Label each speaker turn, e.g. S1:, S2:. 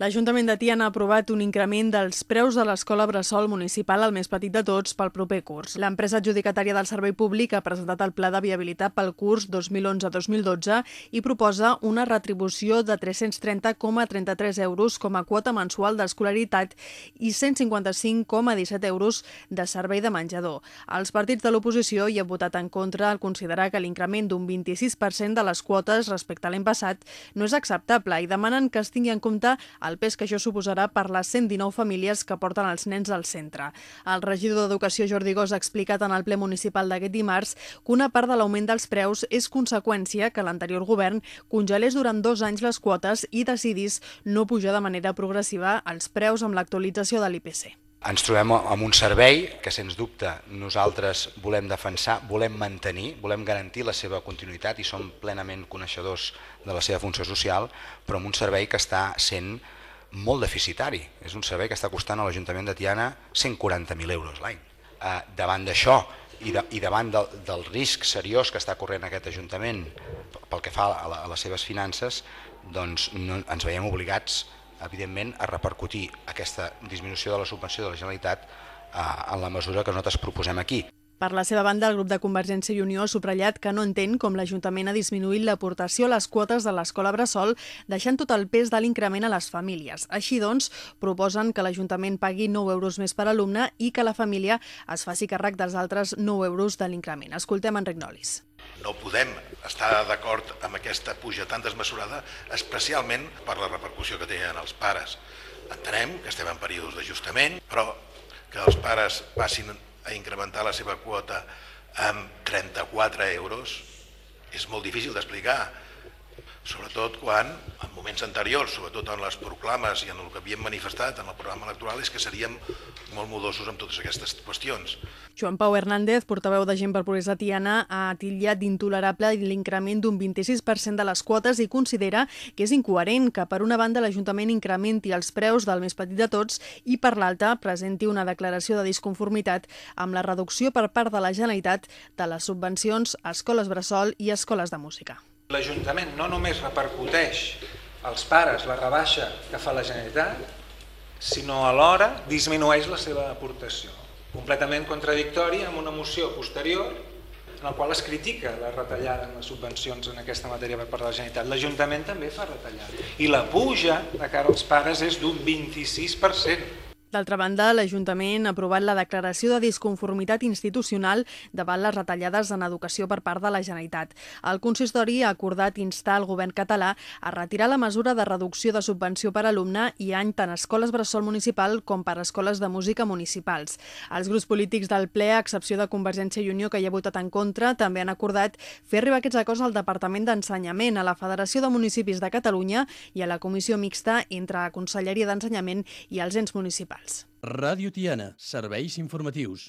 S1: L'Ajuntament de Tiana ha aprovat un increment dels preus de l'escola Bressol municipal al més petit de tots pel proper curs. L'empresa adjudicatària del servei públic ha presentat el pla de viabilitat pel curs 2011-2012 i proposa una retribució de 330,33 euros com a quota mensual d'escolaritat i 155,17 euros de servei de menjador. Els partits de l'oposició hi han votat en contra al considerar que l'increment d'un 26% de les quotes respecte a l'any passat no és acceptable i demanen que es tingui en compte el pes que això suposarà per les 119 famílies que porten els nens al centre. El regidor d'Educació Jordi Gós ha explicat en el ple municipal d'aquest dimarts que una part de l'augment dels preus és conseqüència que l'anterior govern congelés durant dos anys les quotes i decidís no pujar de manera progressiva els preus amb l'actualització de l'IPC.
S2: Ens trobem amb un servei que, sens dubte, nosaltres volem defensar, volem mantenir, volem garantir la seva continuïtat i som plenament coneixedors de la seva funció social, però amb un servei que està sent molt deficitari. És un servei que està costant a l'Ajuntament de Tiana 140.000 euros l'any. Eh, davant d'això i, de, i davant del, del risc seriós que està corrent aquest Ajuntament pel que fa a, la, a les seves finances, doncs no, ens veiem obligats evidentment a repercutir aquesta disminució de la subvenció de la Generalitat eh, en la mesura que nosaltres proposem aquí.
S1: Per la seva banda, el grup de Convergència i Unió ha subratllat que no entén com l'Ajuntament ha disminuït l'aportació a les quotes de l'escola Bressol, deixant tot el pes de l'increment a les famílies. Així doncs, proposen que l'Ajuntament pagui 9 euros més per alumne i que la família es faci càrrec dels altres 9 euros de l'increment. Escoltem Enric Nolis.
S3: No podem estar d'acord amb aquesta puja tan desmesurada, especialment per la repercussió que tenen els pares. Entenem que estem en períodes d'ajustament, però que els pares passin a incrementar la seva quota amb 34 euros és molt difícil d'explicar, sobretot quan en moments anteriors, sobretot en les proclames i en el que havíem manifestat en el programa electoral, és que seríem molt modosos amb totes aquestes qüestions.
S1: Joan Pau Hernández, portaveu de Gent per Progrés Tiana, ha titllat d'intolerable l'increment d'un 26% de les quotes i considera que és incoherent que per una banda l'Ajuntament incrementi els preus del més petit de tots i per l'altra presenti una declaració de disconformitat amb la reducció per part de la Generalitat de les subvencions a escoles bressol i escoles de música.
S4: L'Ajuntament no només repercuteix als pares la rebaixa que fa la Generalitat, sinó alhora disminueix la seva aportació. Completament contradictori amb una moció posterior en el qual es critica la retallada en les subvencions en aquesta matèria per part de la Generalitat. L'Ajuntament també fa retallada. I la puja de cara als pares és d'un 26%.
S1: D'altra banda, l'Ajuntament ha aprovat la declaració de disconformitat institucional davant les retallades en educació per part de la Generalitat. El consistori ha acordat instar el govern català a retirar la mesura de reducció de subvenció per alumne i any tant a escoles bressol municipal com per a escoles de música municipals. Els grups polítics del ple, a excepció de Convergència i Unió, que hi ha votat en contra, també han acordat fer arribar aquests acords al Departament d'Ensenyament, a la Federació de Municipis de Catalunya i a la Comissió Mixta entre la Conselleria d'Ensenyament i els ens municipals.
S5: Ràdio Tiana, serveis informatius.